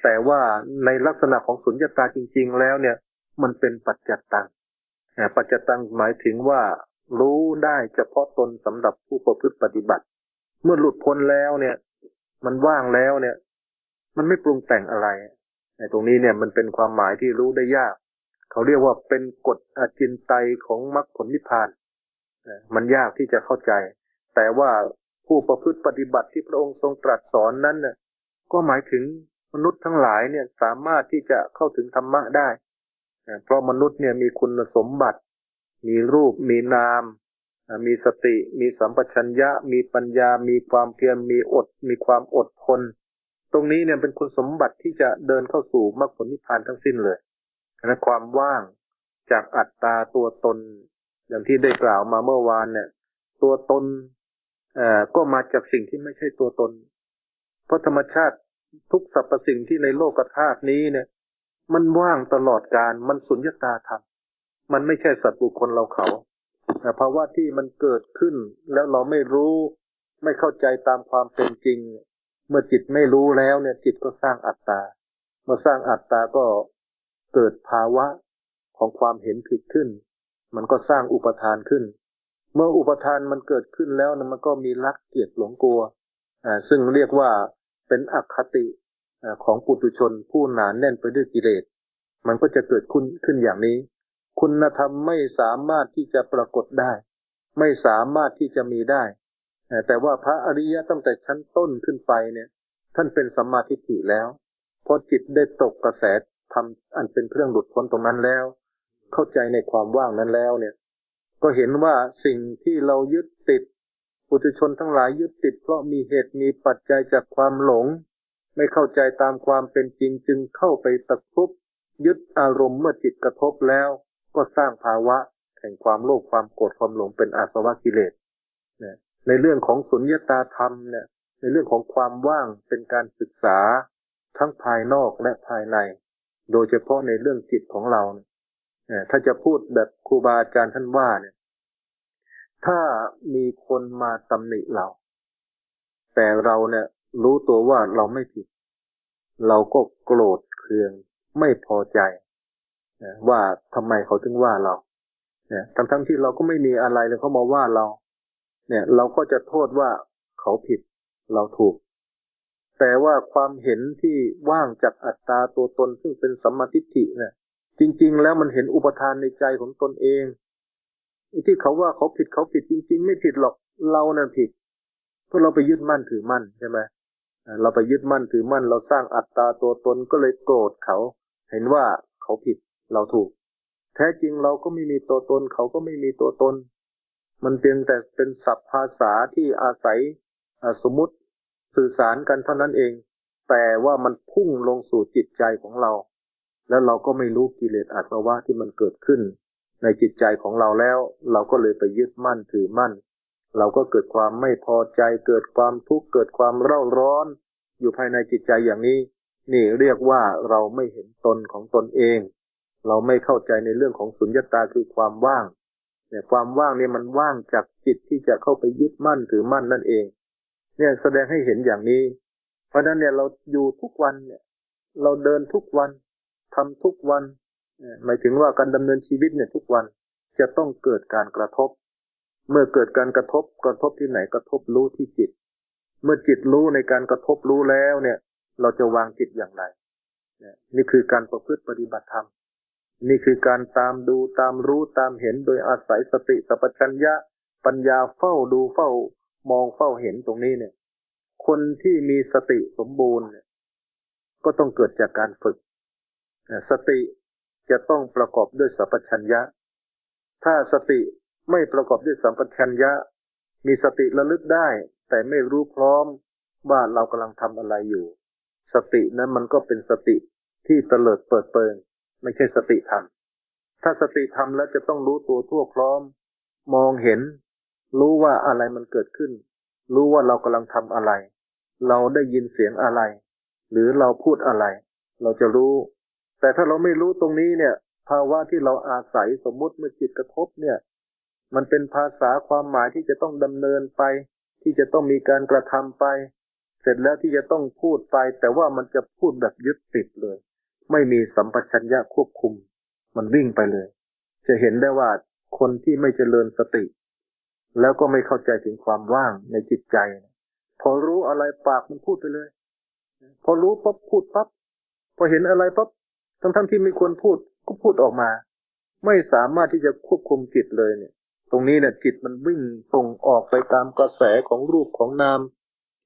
[SPEAKER 1] แต่ว่าในลักษณะของสุญญตาจริง ๆ แล้วเนี่ย มันเป็นปัจจัตตังปัจจตังหมายถึงว่า รู้ได้เฉพาะตนสำหรับผู้ประพฤติปฏิบัติ เมื่อหลุดพ้นแล้วเนี่ย มันว่างแล้วเนี่ย มันไม่ปรุงแต่งอะไร ในตรงนี้เนี่ยมันเป็นความหมายที่รู้ได้ยาก เขาเรียกว่าเป็นกฎอจินไตยของมรรคผลนิพพานมันยากที่จะเข้าใจ แต่ว่าผู้ประพฤติปฏิบัติที่พระองค์ทรงตรัสสอนนั้นเนี่ยก็หมายถึงมนุษย์ทั้งหลายเนี่ยสามารถที่จะเข้าถึงธรรมะได้ เพราะมนุษย์เนี่ยมีคุณสมบัติ มีรูป มีนาม มีสติ มีสัมปชัญญะ มีปัญญา มีความเพียร มีอด มีความอดทน ตรงนี้เนี่ยเป็นคุณสมบัติที่จะเดินเข้าสู่มรรคผลนิพพานทั้งสิ้นเลยนะความว่างจากอัตตาตัวตน อย่างที่ได้กล่าวมาเมื่อวานเนี่ย ตัวตนเอ่อก็มาจากสิ่งที่ไม่ใช่ตัวตน เพราะธรรมชาติทุกสรรพสิ่งที่ในโลกธาตุนี้เนี่ย มันว่างตลอดการมันสุญญตาธรรมมันไม่ใช่สัตว์บุคคลเราเขาแต่ภาวะที่มันเกิดขึ้นแล้วเราไม่รู้ ไม่เข้าใจตามความเป็นจริง เมื่อจิตไม่รู้แล้วเนี่ย จิตก็สร้างอัตตา เมื่อสร้างอัตตาก็เกิดภาวะของความเห็นผิดขึ้น มันก็สร้างอุปทานขึ้น เมื่ออุปทานมันเกิดขึ้นแล้วนะมันก็มีรักเกลียดหลงกลัวอ่าซึ่งเรียกว่าเป็นอคติของปุถุชนผู้หนานแน่นไปด้วยกิเลส มันก็จะเกิดขึ้นขึ้นอย่างนี้ คุณธรรมไม่สามารถที่จะปรากฏได้ ไม่สามารถที่จะมีได้ แต่ว่าพระอริยะตั้งแต่ชั้นต้นขึ้นไปเนี่ย ท่านเป็นสัมมาทิฏฐิแล้วพอจิตได้ตกกระแสทำอันเป็นเครื่องหลุดพ้นตรงนั้นแล้ว เข้าใจในความว่างนั้นแล้วเนี่ย ก็เห็นว่าสิ่งที่เรายึดติดปุถุชนทั้งหลายยึดติด เพราะมีเหตุมีปัจจัยจากความหลง ไม่เข้าใจตามความเป็นจริงจึงเข้าไปตะครุบยึดอารมณ์เมื่อจิตกระทบแล้ว ก็สร้างภาวะแห่งความโลภความโกรธความหลงเป็นอาสวะกิเลส ในเรื่องของสุญญตาธรรมเนี่ย ในเรื่องของความว่างเป็นการศึกษาทั้งภายนอกและภายใน โดยเฉพาะในเรื่องจิตของเราเนี่ยถ้าจะพูดแบบครูบาอาจารย์ท่านว่าเนี่ย ถ้ามีคนมาตำหนิเรา แต่เราเนี่ย รู้ตัวว่าเราไม่ผิด เราก็โกรธเคืองไม่พอใจว่าทำไมเขาถึงว่าเราเนี่ยทั้งทั้งที่เราก็ไม่มีอะไรเลยเขามาว่าเรา เนี่ย เราก็จะโทษว่าเขาผิดเราถูก แต่ว่าความเห็นที่ว่างจากอัตตาตัวตนซึ่งเป็นสัมมาทิฏฐิเนี่ย จริง ๆ แล้วมันเห็นอุปทานในใจของตนเองที่เขาว่าเขาผิดเขาผิดจริง ๆ ไม่ผิดหรอกเรานั่นผิดเพราะเราไปยึดมั่นถือมั่นใช่ไหมเราไปยึดมั่นถือมั่น เราสร้างอัตตาตัวตนก็เลยโกรธเขา เห็นว่าเขาผิดเราถูก แท้จริงเราก็ไม่มีตัวตน เขาก็ไม่มีตัวตน มันเพียงแต่เป็นศัพท์ภาษาที่อาศัยสมมติสื่อสารกันเท่านั้นเอง แต่ว่ามันพุ่งลงสู่จิตใจของเรา แล้วเราก็ไม่รู้กิเลสอาสวะที่มันเกิดขึ้น ในจิตใจของเราแล้ว เราก็เลยไปยึดมั่นถือมั่น เราก็เกิดความไม่พอใจเกิดความทุกข์เกิดความเร่าร้อน อยู่ภายในจิตใจอย่างนี้ นี่เรียกว่าเราไม่เห็นตนของตนเอง เราไม่เข้าใจในเรื่องของสุญญตาคือความว่าง เนี่ยความว่างเนี่ยมันว่างจากจิตที่จะเข้าไปยึดมั่นถือมั่นนั่นเอง เนี่ยแสดงให้เห็นอย่างนี้ เพราะนั้นเนี่ยเราอยู่ทุกวันเนี่ย เราเดินทุกวันทำทุกวันหมายถึงว่าการดำเนินชีวิตเนี่ยทุกวันจะต้องเกิดการกระทบ เมื่อเกิดการกระทบกระทบที่ไหนกระทบรู้ที่จิต เมื่อจิตรู้ในการกระทบรู้แล้วเนี่ย เราจะวางจิตอย่างไรนี่คือการประพฤติปฏิบัติธรรม นี่คือการตามดูตามรู้ตามเห็นโดยอาศัยสติสัพพัญญะ ปัญญาเฝ้าดูเฝ้ามองเฝ้าเห็นตรงนี้เนี่ย คนที่มีสติสมบูรณ์เนี่ยก็ต้องเกิดจากการฝึก สติจะต้องประกอบด้วยสัพพัญญะ ถ้าสติไม่ประกอบด้วยสัมปชัญญะ มีสติระลึกได้ แต่ไม่รู้พร้อมว่าเรากำลังทำอะไรอยู่ สตินั้นมันก็เป็นสติที่เตลิดเปิดเปิง ไม่ใช่สติธรรม ถ้าสติธรรมแล้วจะต้องรู้ตัวทั่วพร้อม มองเห็น รู้ว่าอะไรมันเกิดขึ้น รู้ว่าเรากำลังทำอะไร เราได้ยินเสียงอะไร หรือเราพูดอะไร เราจะรู้ แต่ถ้าเราไม่รู้ตรงนี้เนี่ย ภาวะที่เราอาศัยสมมุติเมื่อจิตกระทบเนี่ย มันเป็นภาษาความหมายที่จะต้องดำเนินไป ที่จะต้องมีการกระทำไป เสร็จแล้วที่จะต้องพูดไป แต่ว่ามันจะพูดแบบยึดติดเลย ไม่มีสัมปชัญญะควบคุม มันวิ่งไปเลย จะเห็นได้ว่าคนที่ไม่เจริญสติ แล้วก็ไม่เข้าใจถึงความว่างในจิตใจ พอรู้อะไรปากมันพูดไปเลย พอรู้ปั๊บพูดปั๊บพอเห็นอะไรปั๊บทั้งทั้งที่ไม่ควรพูดก็พูดออกมา ไม่สามารถที่จะควบคุมจิตเลยเนี่ย ตรงนี้เนี่ยจิตมันวิ่งส่งออกไปตามกระแสของรูปของนาม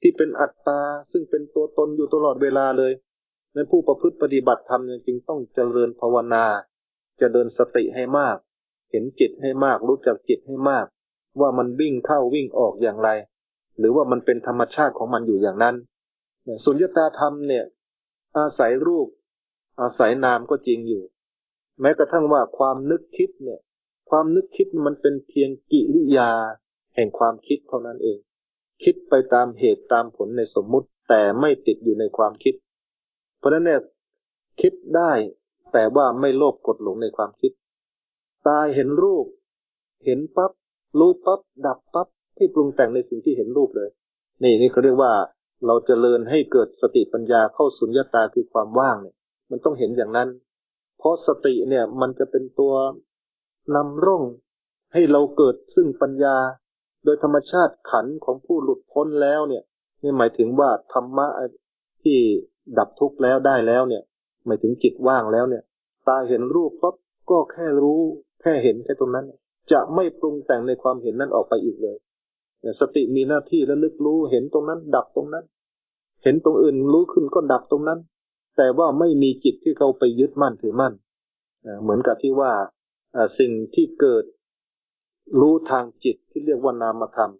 [SPEAKER 1] ที่เป็นอัตตาซึ่งเป็นตัวตนอยู่ตลอดเวลาเลย ในผู้ประพฤติปฏิบัติธรรมจริงต้องเจริญภาวนาจเจริญสติให้มาก เห็นจิตให้มาก รู้จักจิตให้มาก ว่ามันวิ่งเข้าวิ่งออกอย่างไร หรือว่ามันเป็นธรรมชาติของมันอยู่อย่างนั้นสุญญตาธรรมเนี่ย อาศัยรูป อาศัยนามก็จริงอยู่ แม้กระทั่งว่าความนึกคิดเนี่ย ความนึกคิดมันเป็นเพียงกิริยา แห่งความคิดเท่านั้นเอง คิดไปตามเหตุตามผลในสมมุติแต่ไม่ติดอยู่ในความคิด ราะฉะนั้นเนี่ยคิดได้แต่ว่าไม่โลภกดหลงในความคิด ตายเห็นรูป เห็นปับ๊บรู้ปับ๊บดับปับ๊บที่ปรุงแต่งในสิ่งที่เห็นรูปเลย นี่นี่เขาเรียกว่าเราจเจริญให้เกิดสติปัญญาเข้าสุญญตาคือความว่างเนี่ย มันต้องเห็นอย่างนั้น เพราะสติเนี่ยมันจะเป็นตัวนำร่องให้เราเกิดซึ่งปัญญา โดยธรรมชาติขันของผู้หลุดพ้นแล้วเนี่ยนี่หมายถึงว่าธรรมะที่ ดับทุกข์แล้วได้แล้วเนี่ยหมายถึงจิตว่างแล้วเนี่ย ตาเห็นรูปปั๊บก็แค่รู้ แค่เห็นแค่ตรงนั้น จะไม่ปรุงแต่งในความเห็นนั้นออกไปอีกเลยสติมีหน้าที่ระลึกรู้เห็นตรงนั้น ดับตรงนั้น เห็นตรงอื่นรู้ขึ้นก็ดับตรงนั้น แต่ว่าไม่มีจิตที่เขาไปยึดมั่นถือมั่นเหมือนกับที่ว่าสิ่งที่เกิด รู้ทางจิตที่เรียกว่านามธรรม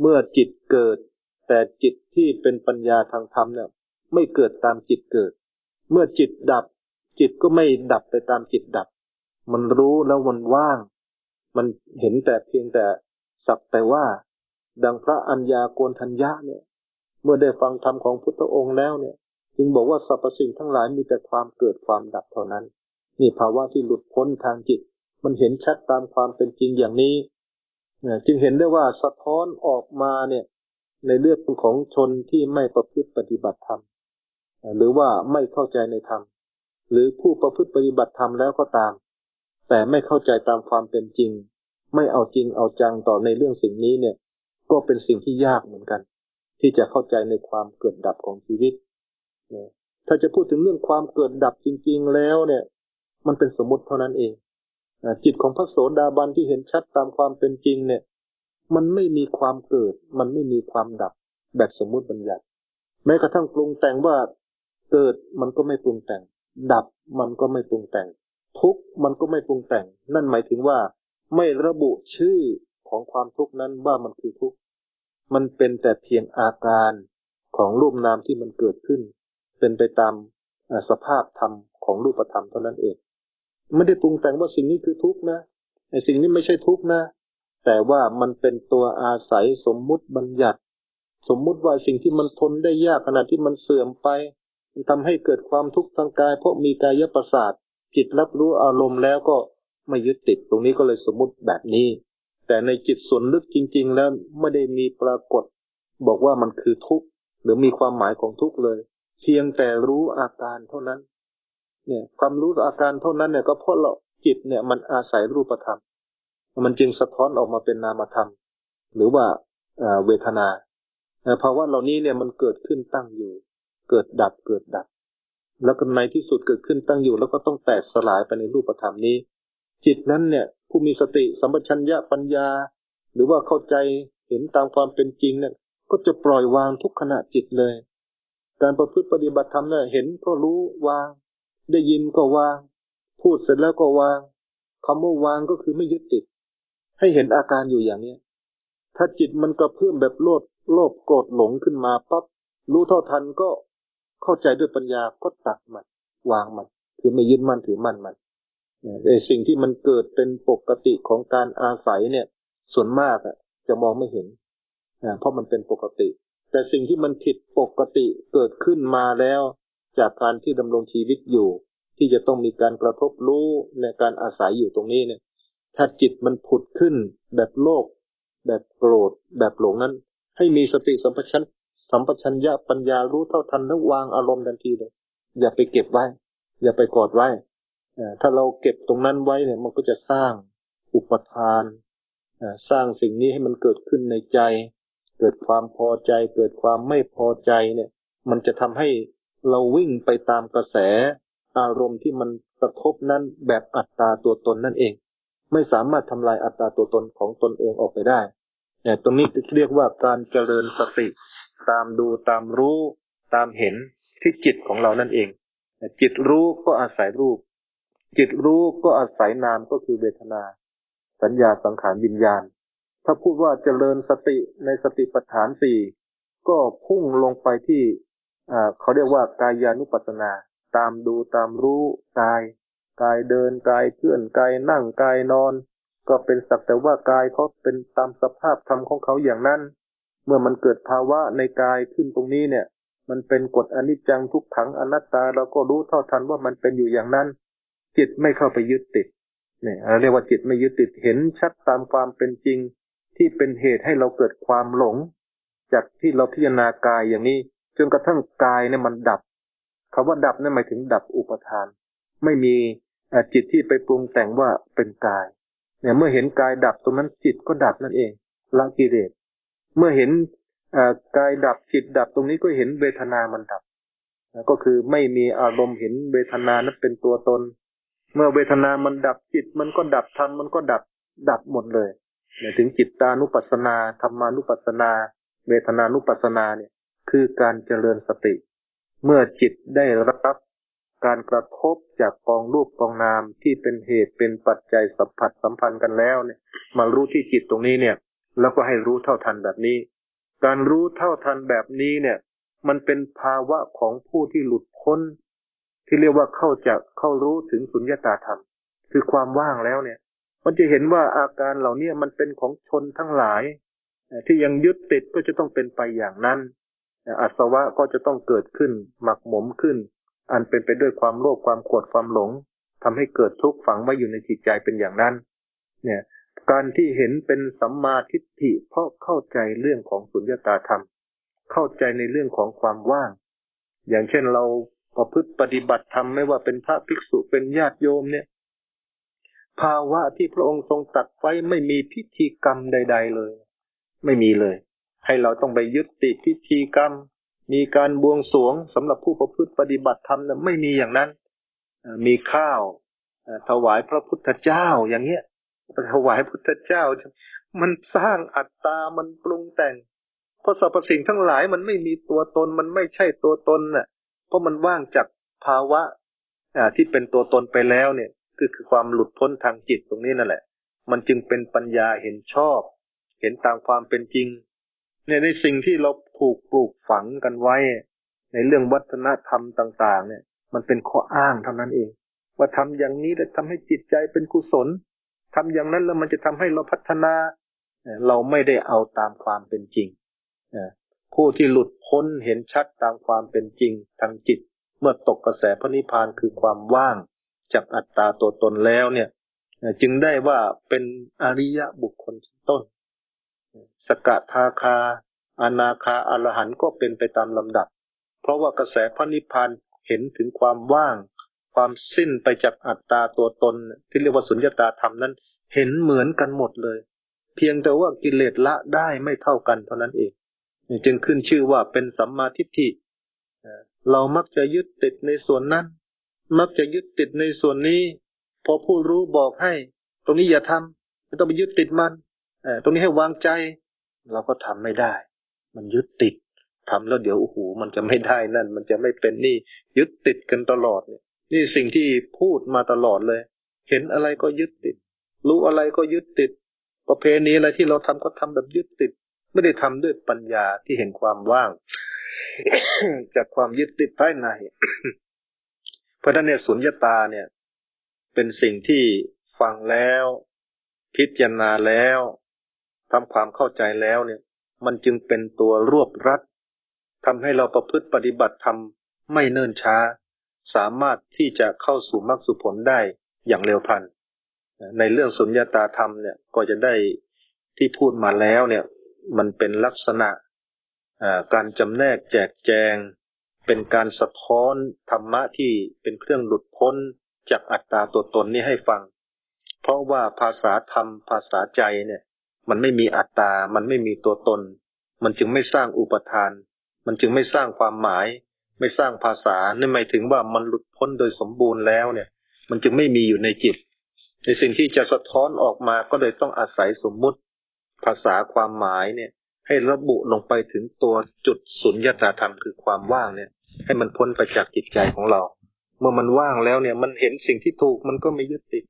[SPEAKER 1] เมื่อจิตเกิด แต่จิตที่เป็นปัญญาทางธรรมเนี่ย ไม่เกิดตามจิตเกิด เมื่อจิตดับ จิตก็ไม่ดับไปตามจิตดับ มันรู้แล้วมันว่าง มันเห็นแต่เพียงแต่สักแต่ว่า ดังพระอัญญาโกนทัญญาเนี่ย เมื่อได้ฟังธรรมของพุทธองค์แล้วเนี่ย จึงบอกว่าสรรพสิ่งทั้งหลายมีแต่ความเกิดความดับเท่านั้น นี่ภาวะที่หลุดพ้นทางจิต มันเห็นชัดตามความเป็นจริงอย่างนี้จึงเห็นได้ว่าสะท้อนออกมาเนี่ย ในเรื่องของชนที่ไม่ประพฤติปฏิบัติธรรม หรือว่าไม่เข้าใจในธรรม หรือผู้ประพฤติปฏิบัติธรรมแล้วก็ตาม แต่ไม่เข้าใจตามความเป็นจริง ไม่เอาจริงเอาจังต่อในเรื่องสิ่งนี้เนี่ย ก็เป็นสิ่งที่ยากเหมือนกัน ที่จะเข้าใจในความเกิดดับของชีวิตถ้าจะพูดถึงเรื่องความเกิดดับจริง ๆ แล้วเนี่ย มันเป็นสมมติเท่านั้นเองจิตของพระโสดาบันที่เห็นชัดตามความเป็นจริงเนี่ย มันไม่มีความเกิด มันไม่มีความดับแบบสมมุติบัญญัติ แม้กระทั่งปรุงแต่งว่า เกิดมันก็ไม่ปรุงแต่ง ดับมันก็ไม่ปรุงแต่ง ทุกมันก็ไม่ปรุงแต่ง นั่นหมายถึงว่า ไม่ระบุชื่อของความทุกข์นั้นว่ามันคือทุกข์มันเป็นแต่เพียงอาการของรูปนามที่มันเกิดขึ้น เป็นไปตามสภาพธรรมของรูปธรรมเท่านั้นเอง ไม่ได้ปรุงแต่งว่าสิ่งนี้คือทุกข์นะไอ้สิ่งนี้ไม่ใช่ทุกข์นะ แต่ว่ามันเป็นตัวอาศัยสมมุติบัญญัติ สมมุติว่าสิ่งที่มันทนได้ยากขณะที่มันเสื่อมไป มันทำให้เกิดความทุกข์ทางกาย เพราะมีกายประสาทจิตรับรู้อารมณ์แล้วก็ไม่ยึดติดตรงนี้ก็เลยสมมุติแบบนี้ แต่ในจิตส่วนลึกจริง ๆ แล้วไม่ได้มีปรากฏ บอกว่ามันคือทุกข์หรือมีความหมายของทุกข์เลย เพียงแต่รู้อาการเท่านั้น เนี่ย ความรู้อาการเท่านั้นเนี่ยก็เพราะเราจิตเนี่ยมันอาศัยรูปธรรม มันจึงสะท้อนออกมาเป็นนามธรรม หรือว่าเวทนาภาวะเหล่านี้เนี่ยมันเกิดขึ้นตั้งอยู่ เกิดดับเกิดดับ แล้วก็ในที่สุดเกิดขึ้นตั้งอยู่ แล้วก็ต้องแตกสลายไปในรูปธรรมนี้ จิตนั้นเนี่ย ผู้มีสติสัมปชัญญะปัญญา หรือว่าเข้าใจเห็นตามความเป็นจริงเนี่ยก็จะปล่อยวางทุกขณะจิตเลย การประพฤติปฏิบัติธรรมเนี่ยเห็นก็รู้วาง ได้ยินก็วาง พูดเสร็จแล้วก็วางคำว่าวางก็คือไม่ยึดติด ให้เห็นอาการอยู่อย่างเนี้ยถ้าจิตมันกระเพื่อมแบบโลดโลภโกรธหลงขึ้นมาปั๊บรู้เท่าทันก็ เข้าใจด้วยปัญญาก็ตัดมัน วางมัน คือไม่ยึดมั่นถือมั่นมันไอ้สิ่งที่มันเกิดเป็นปกติของการอาศัยเนี่ย ส่วนมากอะ จะมองไม่เห็นเพราะมันเป็นปกติ แต่สิ่งที่มันผิดปกติเกิดขึ้นมาแล้ว จากการที่ดำรงชีวิตอยู่ ที่จะต้องมีการกระทบรู้ในการอาศัยอยู่ตรงนี้เนี่ย ถ้าจิตมันผุดขึ้นแบบโลภแบบโกรธแบบหลงนั้น ให้มีสติสัมปชัญ สัมปชัญญะปัญญารู้เท่าทันแล้ววางอารมณ์ทันทีเลย อย่าไปเก็บไว้ อย่าไปกอดไว้ถ้าเราเก็บตรงนั้นไว้เนี่ย มันก็จะสร้างอุปทานสร้างสิ่งนี้ให้มันเกิดขึ้นในใจ เกิดความพอใจ เกิดความไม่พอใจเนี่ย มันจะทำให้เราวิ่งไปตามกระแส อารมณ์ที่มันกระทบนั้นแบบอัตตาตัวตนนั่นเอง ไม่สามารถทำลายอัตตาตัวตนของตนเองออกไปได้เนี่ยตรงนี้เรียกว่าการเจริญสติ ตามดูตามรู้ตามเห็นที่จิตของเรานั่นเอง จิตรู้ก็อาศัยรูป จิตรู้ก็อาศัยนามก็คือเวทนา สัญญาสังขารวิญญาณ ถ้าพูดว่าเจริญสติในสติปัฏฐานสี่ก็พุ่งลงไปที่เขาเรียกว่ากายานุปัสสนา ตามดูตามรู้กาย กายเดินกายเคลื่อนกายนั่งกายนอน ก็เป็นสักแต่ว่ากายเขาเป็นตามสภาพธรรมของเขาอย่างนั้น เมื่อมันเกิดภาวะในกายขึ้นตรงนี้เนี่ย มันเป็นกฎอนิจจังทุกขังอนัตตาเราก็รู้เท่าทันว่ามันเป็นอยู่อย่างนั้น จิตไม่เข้าไปยึดติดเนี่ยเราเรียกว่าจิตไม่ยึดติดเห็นชัดตามความเป็นจริง ที่เป็นเหตุให้เราเกิดความหลง จากที่เราพิจารณากายอย่างนี้จนกระทั่งกายเนี่ยมันดับคำว่าดับนั่นหมายถึงดับอุปทาน ไม่มีจิตที่ไปปรุงแต่งว่าเป็นกาย เนี่ยเมื่อเห็นกายดับตรงนั้นจิตก็ดับนั่นเองละกิเลส เมื่อเห็นกายดับจิตดับตรงนี้ก็เห็นเวทนามันดับก็คือไม่มีอารมณ์เห็นเวทนานั้นเป็นตัวตน เมื่อเวทนามันดับจิต มันก็ดับธรรมมันก็ดับดับหมดเลยเนี่ยถึงจิตตานุปัสสนาธรรมานุปัสสนา เวทนานุปัสสนาเนี่ย คือการเจริญสติ เมื่อจิตได้รับการกระทบจากกองรูปกองนามที่เป็นเหตุเป็นปัจจัยสัมผัสสัมพันธ์กันแล้วเนี่ย มารู้ที่จิตตรงนี้เนี่ย แล้วก็ให้รู้เท่าทันแบบนี้ การรู้เท่าทันแบบนี้เนี่ย มันเป็นภาวะของผู้ที่หลุดพ้น ที่เรียกว่าเข้าจะเข้ารู้ถึงสุญญตาธรรม คือความว่างแล้วเนี่ย มันจะเห็นว่าอาการเหล่านี้มันเป็นของชนทั้งหลาย ที่ยังยึดติดก็จะต้องเป็นไปอย่างนั้นอาสวะก็จะต้องเกิดขึ้น หมักหมมขึ้น อันเป็นไปด้วยความโลภความโกรธความหลงทำให้เกิดทุกข์ฝังไว้อยู่ในจิตใจเป็นอย่างนั้น เนี่ย การที่เห็นเป็นสัมมาทิฏฐิเพราะเข้าใจเรื่องของสุญญตาธรรม เข้าใจในเรื่องของความว่าง อย่างเช่นเราประพฤติปฏิบัติธรรมไม่ว่าเป็นพระภิกษุเป็นญาติโยมเนี่ย ภาวะที่พระองค์ทรงตัดไว้ไม่มีพิธีกรรมใด ๆเลย ไม่มีเลย ให้เราต้องไปยึดติดพิธีกรรม มีการบวงสรวงสำหรับผู้ประพฤติปฏิบัติธรรมนะไม่มีอย่างนั้นมีข้าวถวายพระพุทธเจ้าอย่างเงี้ย ถวายพุทธเจ้า มันสร้างอัตตา มันปรุงแต่ง เพราะสรรพสิ่งทั้งหลายมันไม่มีตัวตน มันไม่ใช่ตัวตนน่ะ เพราะมันว่างจากภาวะที่เป็นตัวตนไปแล้วเนี่ย คือคือความหลุดพ้นทางจิตตรงนี้นั่นแหละ มันจึงเป็นปัญญาเห็นชอบ เห็นตามความเป็นจริง เนี่ยในสิ่งที่เราถูกปลูกฝังกันไว้ ในเรื่องวัฒนธรรมต่าง ๆ เนี่ย มันเป็นข้ออ้างเท่านั้นเอง ว่าทำอย่างนี้จะทำให้จิตใจเป็นกุศล ททำอย่างนั้นแล้วมันจะทำให้เราพัฒนา เราไม่ได้เอาตามความเป็นจริง ผู้ที่หลุดพ้นเห็นชัดตามความเป็นจริงทางจิต เมื่อตกกระแสพระนิพพานคือความว่างจากอัตตาตัวตนแล้วเนี่ย จึงได้ว่าเป็นอริยบุคคลต้น สกทาคาอนาคาอรหันก็เป็นไปตามลำดับ เพราะว่ากระแสพระนิพพานเห็นถึงความว่าง ความสิ้นไปจากอัตตาตัวตน ที่เรียกว่าสุญญตาธรรมนั้น เห็นเหมือนกันหมดเลย เพียงแต่ว่ากิเลสละได้ไม่เท่ากันเท่านั้นเอง จึงขึ้นชื่อว่าเป็นสัมมาทิฏฐิเรามักจะยึดติดในส่วนนั้น มักจะยึดติดในส่วนนี้ พอผู้รู้บอกให้ ตรงนี้อย่าทำไม่ต้องไปยึดติดมันตรงนี้ให้วางใจ เราก็ทำไม่ได้ มันยึดติดทำแล้วเดี๋ยวโอ้โหมันจะไม่ได้นั่น มันจะไม่เป็นนี่ ยึดติดกันตลอดเนี่ย นี่สิ่งที่พูดมาตลอดเลย เห็นอะไรก็ยึดติด รู้อะไรก็ยึดติด ประเพณีอะไรที่เราทำก็ทำแบบยึดติด ไม่ได้ทำด้วยปัญญาที่เห็นความว่าง จากความยึดติดภายในเพราะนั้นเนี่ยสุญญตาเนี่ย เป็นสิ่งที่ฟังแล้ว พิจารณาแล้วทำความเข้าใจแล้วเนี่ย มันจึงเป็นตัวรวบรัดทำให้เราประพฤติปฏิบัติธรรมไม่เนิ่นช้า สามารถที่จะเข้าสู่มรรคสุผลได้อย่างเร็วพลัน ในเรื่องสุญญาตาธรรมเนี่ยก็จะได้ที่พูดมาแล้วเนี่ยมันเป็นลักษณะการจำแนกแจกแจง เป็นการสะท้อนธรรมะที่เป็นเครื่องหลุดพ้นจากอัตตาตัวตนนี้ให้ฟัง เพราะว่าภาษาธรรมภาษาใจเนี่ย มันไม่มีอัตตา มันไม่มีตัวตน มันจึงไม่สร้างอุปทาน มันจึงไม่สร้างความหมาย ไม่สร้างภาษานั่นหมายถึงว่ามันหลุดพ้นโดยสมบูรณ์แล้วเนี่ย มันจึงไม่มีอยู่ในจิต ในสิ่งที่จะสะท้อนออกมาก็เลยต้องอาศัยสมมุติภาษาความหมายเนี่ย ให้ระบุลงไปถึงตัวจุดสุญญตาธรรมคือความว่างเนี่ย ให้มันพ้นไปจากจิตใจของเรา เมื่อมันว่างแล้วเนี่ย มันเห็นสิ่งที่ถูกมันก็ไม่ยึดติด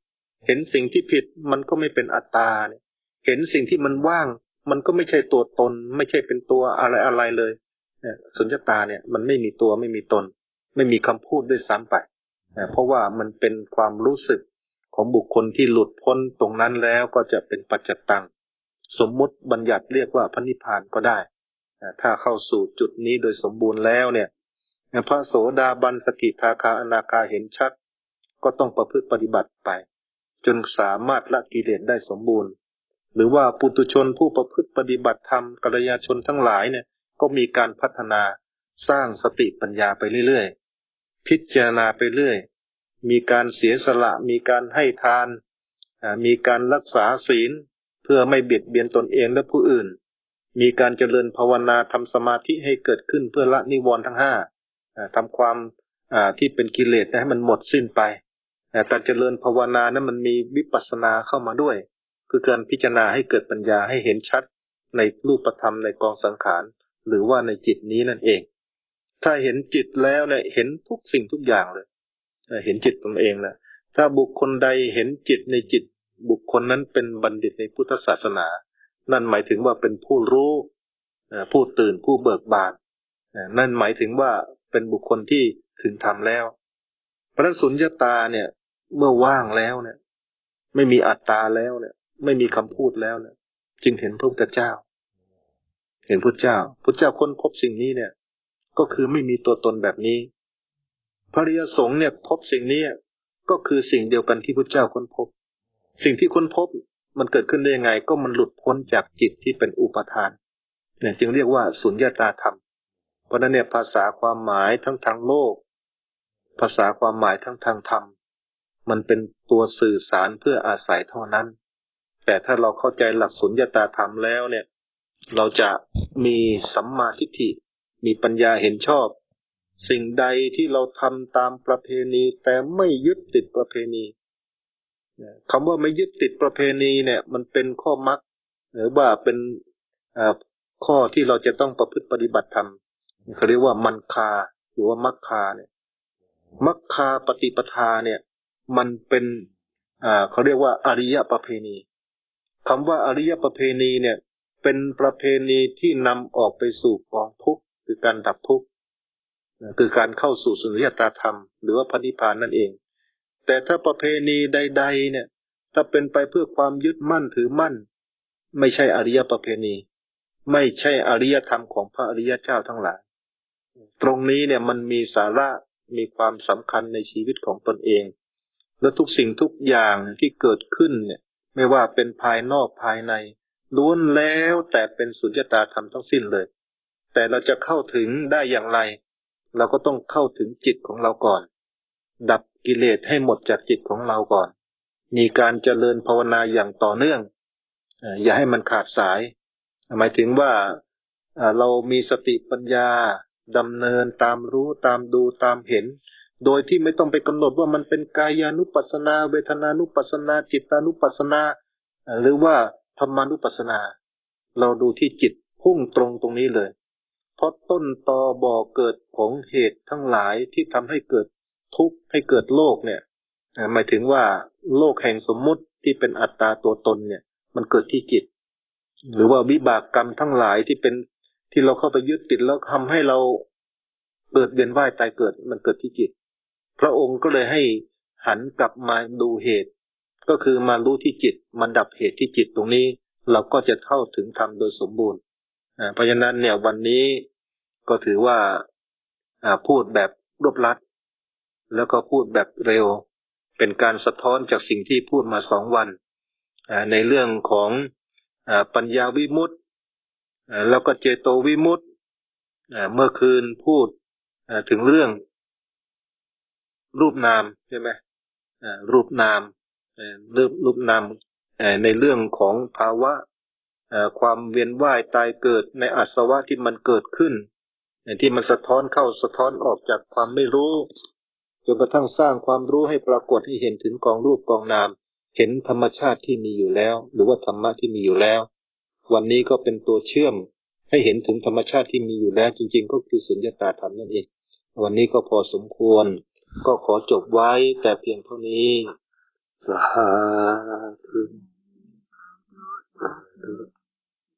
[SPEAKER 1] เห็นสิ่งที่ผิดมันก็ไม่เป็นอัตตาเนี่ย เห็นสิ่งที่มันว่าง มันก็ไม่ใช่ตัวตน ไม่ใช่เป็นตัวอะไรอะไรเลย สุญญตาเนี่ยมันไม่มีตัวไม่มีตน ไม่มีคำพูดด้วยซ้ำไปเพราะว่ามันเป็นความรู้สึกของบุคคลที่หลุดพ้นตรงนั้นแล้วก็จะเป็นปัจจตัง สมมุติบัญญัติเรียกว่าพระนิพพานก็ได้ ถ้าเข้าสู่จุดนี้โดยสมบูรณ์แล้วเนี่ยพระโสดาบันสกิทาคาอนาคาเห็นชัด ก็ต้องประพฤติปฏิบัติไป จนสามารถละกิเลสได้สมบูรณ์ หรือว่าปุตุชนผู้ประพฤติปฏิบัติธรรมกัลยาชนทั้งหลายเนี่ย ก็มีการพัฒนาสร้างสติปัญญาไปเรื่อยๆ พิจารณาไปเรื่อย มีการเสียสละ มีการให้ทาน มีการรักษาศีล เพื่อไม่เบียดเบียนตนเองและผู้อื่น มีการเจริญภาวนาทำสมาธิให้เกิดขึ้นเพื่อละนิวรณ์ทั้งห้าทำความที่เป็นกิเลสให้มันหมดสิ้นไปการเจริญภาวนานั้นมันมีวิปัสสนาเข้ามาด้วย คือการพิจารณาให้เกิดปัญญาให้เห็นชัดในรูปธรรมในกองสังขาร หรือว่าในจิตนี้นั่นเอง ถ้าเห็นจิตแล้วเนี่ยเห็นทุกสิ่งทุกอย่างเลยเห็นจิตตนเองแหละถ้าบุคคลใดเห็นจิตในจิต บุคคลนั้นเป็นบัณฑิตในพุทธศาสนา นั่นหมายถึงว่าเป็นผู้รู้ผู้ตื่นผู้เบิกบานนั่นหมายถึงว่าเป็นบุคคลที่ถึงธรรมแล้ว พระสุญญาตาเนี่ย เมื่อว่างแล้วเนี่ย ไม่มีอัตตาแล้วเนี่ย ไม่มีคำพูดแล้วเนี่ย จึงเห็นพระพุทธเจ้า เห็นพระเจ้าพระเจ้าค้นพบสิ่งนี้เนี่ย ก็คือไม่มีตัวตนแบบนี้ พระริยสงฆ์เนี่ยพบสิ่งนี้ก็คือสิ่งเดียวกันที่พระเจ้าค้นพบ สิ่งที่ค้นพบมันเกิดขึ้นได้ยังไง ก็มันหลุดพ้นจากจิตที่เป็นอุปทาน เนี่ยจึงเรียกว่าสุญญาตาธรรม เพราะนั้นเนี่ยภาษาความหมายทั้งทางโลก ภาษาความหมายทั้งทางธรรม มันเป็นตัวสื่อสารเพื่ออาศัยเท่านั้น แต่ถ้าเราเข้าใจหลักสุญญาตาธรรมแล้วเนี่ย เราจะมีสัมมาทิฏฐิ มีปัญญาเห็นชอบ สิ่งใดที่เราทำตามประเพณี แต่ไม่ยึดติดประเพณีคำว่าไม่ยึดติดประเพณีเนี่ย มันเป็นข้อมักหรือว่าเป็นข้อที่เราจะต้องประพฤติปฏิบัติธรรมเขาเรียกว่ามันคาหรือว่ามักคาเนี่ยมักคาปฏิปทาเนี่ย มันเป็นเขาเรียกว่าอริยประเพณีคำว่าอริยประเพณีเนี่ย เป็นประเพณีที่นำออกไปสู่กองทุกข์คือการดับทุกข์คือการเข้าสู่สุญญตาธรรม หรือว่าพระนิพพานนั่นเอง แต่ถ้าประเพณีใด ๆ เนี่ย ถ้าเป็นไปเพื่อความยึดมั่นถือมั่น ไม่ใช่อริยประเพณี ไม่ใช่อริยธรรมของพระอริยเจ้าทั้งหลาย ตรงนี้เนี่ยมันมีสาระมีความสำคัญในชีวิตของตนเอง และทุกสิ่งทุกอย่างที่เกิดขึ้นเนี่ย ไม่ว่าเป็นภายนอกภายใน ล้วนแล้วแต่เป็นสุญญตาธรรมทั้งสิ้นเลย แต่เราจะเข้าถึงได้อย่างไร เราก็ต้องเข้าถึงจิตของเราก่อน ดับกิเลสให้หมดจากจิตของเราก่อน มีการเจริญภาวนาอย่างต่อเนื่อง อย่าให้มันขาดสาย หมายถึงว่าเรามีสติปัญญาดำเนินตามรู้ตามดูตามเห็น โดยที่ไม่ต้องไปกำหนดว่ามันเป็นกายานุปัสนา เวทนานุปัสนา จิตานุปัสนา หรือว่า ธรรมานุปัสนา เราดูที่จิตพุ่งตรงตรงนี้เลย เพราะต้นตอบ่อเกิดของเหตุทั้งหลายที่ทำให้เกิดทุกข์ให้เกิดโลกเนี่ยหมายถึงว่าโลกแห่งสมมุติที่เป็นอัตตาตัวตนเนี่ย มันเกิดที่จิต หรือว่าวิบากกรรมทั้งหลายที่เป็นที่เราเข้าไปยึดติดแล้วทำให้เราเกิดเวียนว่ายตายเกิดมันเกิดที่จิต พระองค์ก็เลยให้หันกลับมาดูเหตุ ก็คือมารู้ที่จิตมันดับเหตุที่จิตตรงนี้ เราก็จะเข้าถึงธรรมโดยสมบูรณ์เพราะฉะนั้นเนี่ยวันนี้ก็ถือว่าพูดแบบรวบลัด แล้วก็พูดแบบเร็ว เป็นการสะท้อนจากสิ่งที่พูดมาสองวันในเรื่องของปัญญาวิมุตติแล้วก็เจโตวิมุตต์เมื่อคืนพูดถึงเรื่องรูปนามใช่ไหมรูปนาม เรื่องรูปนามในเรื่องของภาวะความเวียนว่ายตายเกิดในอาสวะที่มันเกิดขึ้นที่มันสะท้อนเข้าสะท้อนออกจากความไม่รู้จนกระทั่งสร้างความรู้ให้ปรากฏให้เห็นถึงกองรูปกองนาม เห็นธรรมชาติที่มีอยู่แล้ว หรือว่าธรรมะที่มีอยู่แล้ว วันนี้ก็เป็นตัวเชื่อม ให้เห็นถึงธรรมชาติที่มีอยู่แล้ว จริง ๆ ก็คือสุญญตาธรรมนั่นเอง วันนี้ก็พอสมควร ก็ขอจบไว้แต่เพียงเท่านี้ the high priest.